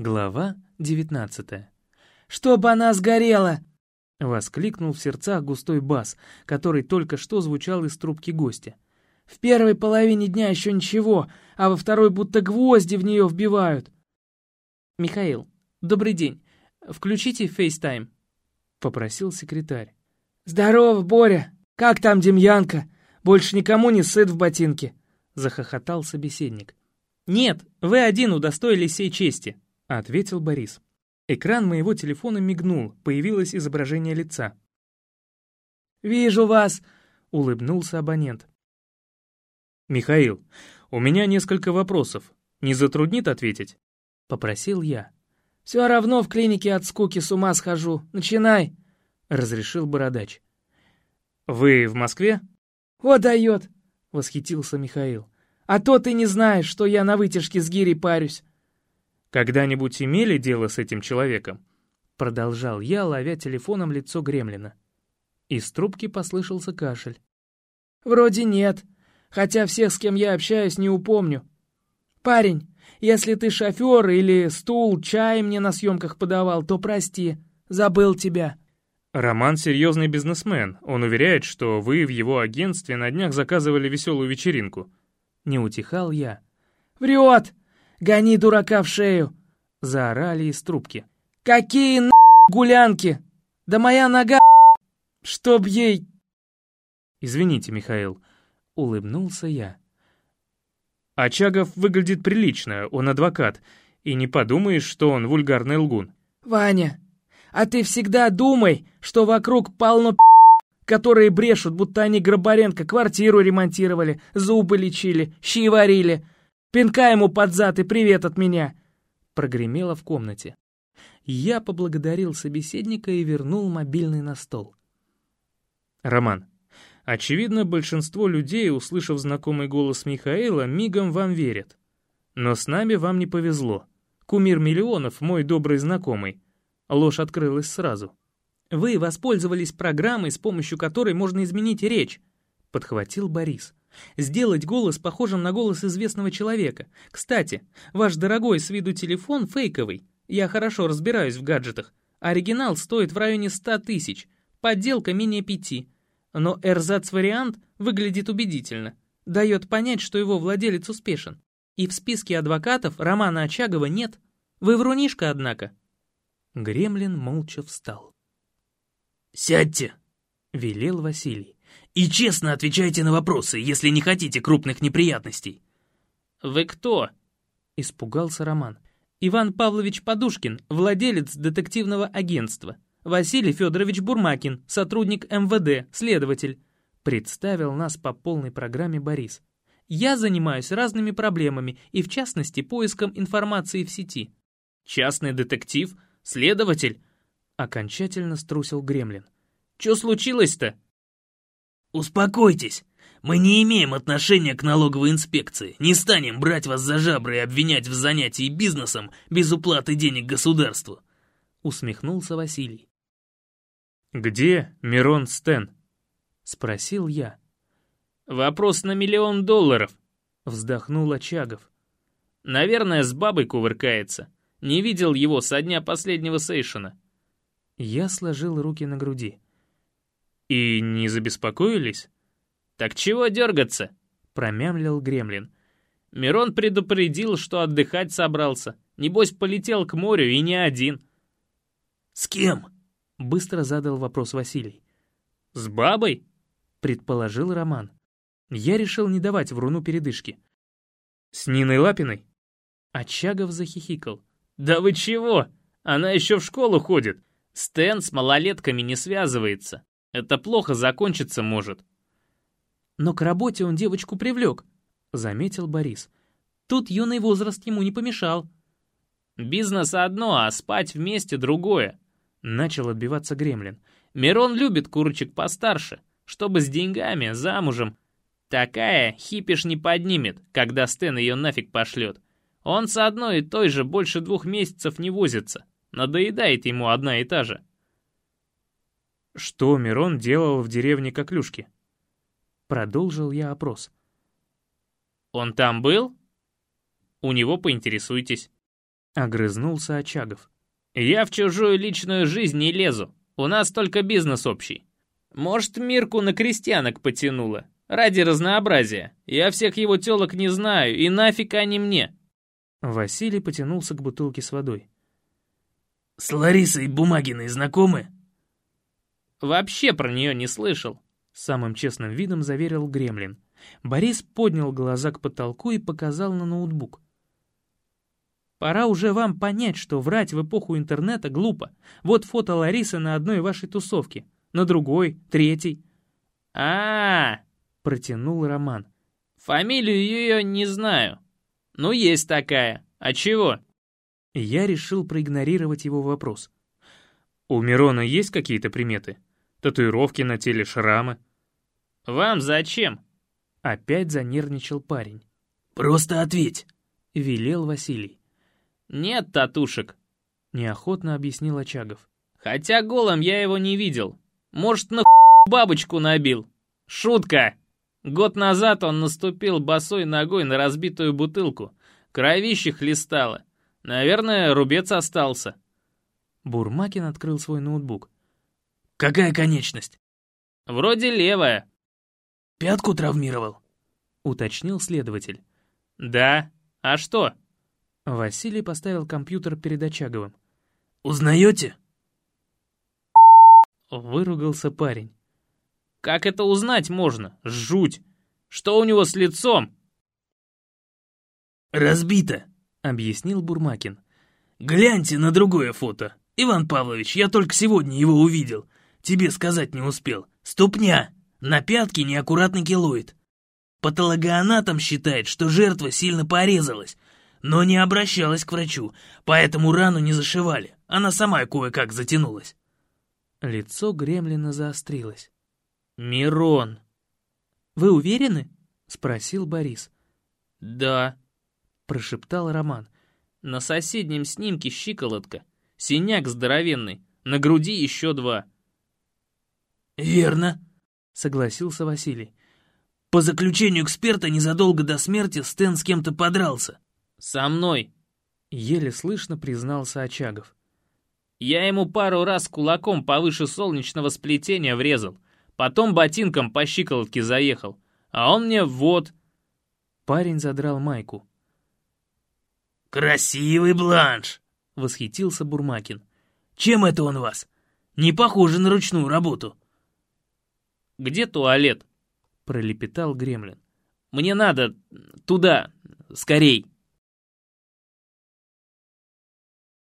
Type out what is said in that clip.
Глава 19 «Чтоб она сгорела!» — воскликнул в сердцах густой бас, который только что звучал из трубки гостя. «В первой половине дня еще ничего, а во второй будто гвозди в нее вбивают». «Михаил, добрый день. Включите FaceTime», — попросил секретарь. «Здорово, Боря! Как там Демьянка? Больше никому не сыт в ботинке!» — захохотал собеседник. «Нет, вы один удостоились сей чести», — ответил Борис. Экран моего телефона мигнул, появилось изображение лица. «Вижу вас!» — улыбнулся абонент. «Михаил, у меня несколько вопросов. Не затруднит ответить?» — попросил я. «Все равно в клинике от скуки с ума схожу. Начинай!» — разрешил бородач. «Вы в Москве?» «О, дает!» — восхитился Михаил. «А то ты не знаешь, что я на вытяжке с гирей парюсь. «Когда-нибудь имели дело с этим человеком?» Продолжал я, ловя телефоном лицо гремлина. Из трубки послышался кашель. «Вроде нет, хотя всех, с кем я общаюсь, не упомню. Парень, если ты шофер или стул, чай мне на съемках подавал, то прости, забыл тебя». Роман серьезный бизнесмен. Он уверяет, что вы в его агентстве на днях заказывали веселую вечеринку. Не утихал я. «Врет! Гони дурака в шею!» — заорали из трубки. «Какие на гулянки! Да моя нога чтоб ей...» «Извините, Михаил», — улыбнулся я. Очагов выглядит прилично, он адвокат, и не подумаешь, что он вульгарный лгун. «Ваня, а ты всегда думай, что вокруг полно которые брешут, будто они Грабаренко квартиру ремонтировали, зубы лечили, щи варили. Пинка ему под зад и привет от меня!» Прогремело в комнате. Я поблагодарил собеседника и вернул мобильный на стол. «Роман, очевидно, большинство людей, услышав знакомый голос Михаила, мигом вам верят. Но с нами вам не повезло. Кумир миллионов, мой добрый знакомый. Ложь открылась сразу. Вы воспользовались программой, с помощью которой можно изменить речь», — подхватил Борис. Сделать голос похожим на голос известного человека. Кстати, ваш дорогой с виду телефон фейковый. Я хорошо разбираюсь в гаджетах. Оригинал стоит в районе 100 тысяч, подделка менее пяти. Но эрзац-вариант выглядит убедительно. Дает понять, что его владелец успешен. И в списке адвокатов Романа Очагова нет. Вы врунишка, однако. Гремлин молча встал. «Сядьте!» — велел Василий. И честно отвечайте на вопросы, если не хотите крупных неприятностей». «Вы кто?» — испугался Роман. «Иван Павлович Подушкин, владелец детективного агентства. Василий Федорович Бурмакин, сотрудник МВД, следователь». Представил нас по полной программе Борис. «Я занимаюсь разными проблемами и, в частности, поиском информации в сети». «Частный детектив? Следователь?» Окончательно струсил Гремлин. «Чё случилось-то?» «Успокойтесь. Мы не имеем отношения к налоговой инспекции. Не станем брать вас за жабры и обвинять в занятии бизнесом без уплаты денег государству», — усмехнулся Василий. «Где Мирон Стен?» — спросил я. «Вопрос на миллион долларов», — вздохнул Очагов. «Наверное, с бабой кувыркается. Не видел его со дня последнего сейшена». Я сложил руки на груди. «И не забеспокоились?» «Так чего дергаться?» — промямлил Гремлин. Мирон предупредил, что отдыхать собрался. Небось, полетел к морю и не один. «С кем?» — быстро задал вопрос Василий. «С бабой?» — предположил Роман. Я решил не давать вруну передышки. «С Ниной Лапиной?» Очагов захихикал. «Да вы чего? Она еще в школу ходит. Стэн с малолетками не связывается. Это плохо закончиться может. Но к работе он девочку привлек, заметил Борис. Тут юный возраст ему не помешал. Бизнес одно, а спать вместе другое. Начал отбиваться Гремлин. Мирон любит курочек постарше, чтобы с деньгами, замужем. Такая хипиш не поднимет, когда Стэн ее нафиг пошлет. Он с одной и той же больше двух месяцев не возится. Надоедает ему одна и та же. Что Мирон делал в деревне Коклюшки? Продолжил я опрос. Он там был? У него поинтересуйтесь. Огрызнулся Очагов. «Я в чужую личную жизнь не лезу. У нас только бизнес общий. Может, Мирку на крестьянок потянуло. Ради разнообразия. Я всех его телок не знаю, и нафиг они мне». Василий потянулся к бутылке с водой. «С Ларисой Бумагиной знакомы?» «Вообще про нее не слышал», — самым честным видом заверил Гремлин. Борис поднял глаза к потолку и показал на ноутбук. Пора уже вам понять, что врать в эпоху интернета глупо. Вот фото Ларисы на одной вашей тусовке, на другой, третьей. а, -а, -а протянул Роман. «Фамилию ее не знаю. Ну, есть такая. А чего?» Я решил проигнорировать его вопрос. «У Мирона есть какие-то приметы? Татуировки на теле, шрамы?» «Вам зачем?» Опять занервничал парень. «Просто ответь», — велел Василий. «Нет татушек», — неохотно объяснил Очагов. «Хотя голым я его не видел. Может, на бабочку набил. Шутка!» Год назад он наступил босой ногой на разбитую бутылку. Кровище хлестало. Наверное, рубец остался. Бурмакин открыл свой ноутбук. «Какая конечность?» «Вроде левая». «Пятку травмировал?» — уточнил следователь. «Да. А что?» Василий поставил компьютер перед Очаговым. «Узнаете?» Выругался парень. «Как это узнать можно? Жуть! Что у него с лицом?» «Разбито», — объяснил Бурмакин. «Гляньте на другое фото. Иван Павлович, я только сегодня его увидел. Тебе сказать не успел. Ступня. На пятке неаккуратный килоид. Патологоанатом считает, что жертва сильно порезалась, но не обращалась к врачу, поэтому рану не зашивали. Она сама кое-как затянулась». Лицо Гремлина заострилось. «Мирон!» «Вы уверены?» — спросил Борис. «Да», — прошептал Роман. «На соседнем снимке щиколотка. Синяк здоровенный. На груди еще два». «Верно», — согласился Василий. «По заключению эксперта, незадолго до смерти Стэн с кем-то подрался». «Со мной», — еле слышно признался Очагов. «Я ему пару раз кулаком повыше солнечного сплетения врезал. Потом ботинком по щиколотке заехал. А он мне вот...» Парень задрал майку. «Красивый бланш!» — восхитился Бурмакин. «Чем это он вас? Не похоже на ручную работу». «Где туалет?» — пролепетал Гремлин. «Мне надо туда, скорей».